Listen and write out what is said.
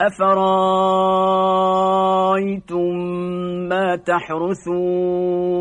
أفرأيتم ما تحرثون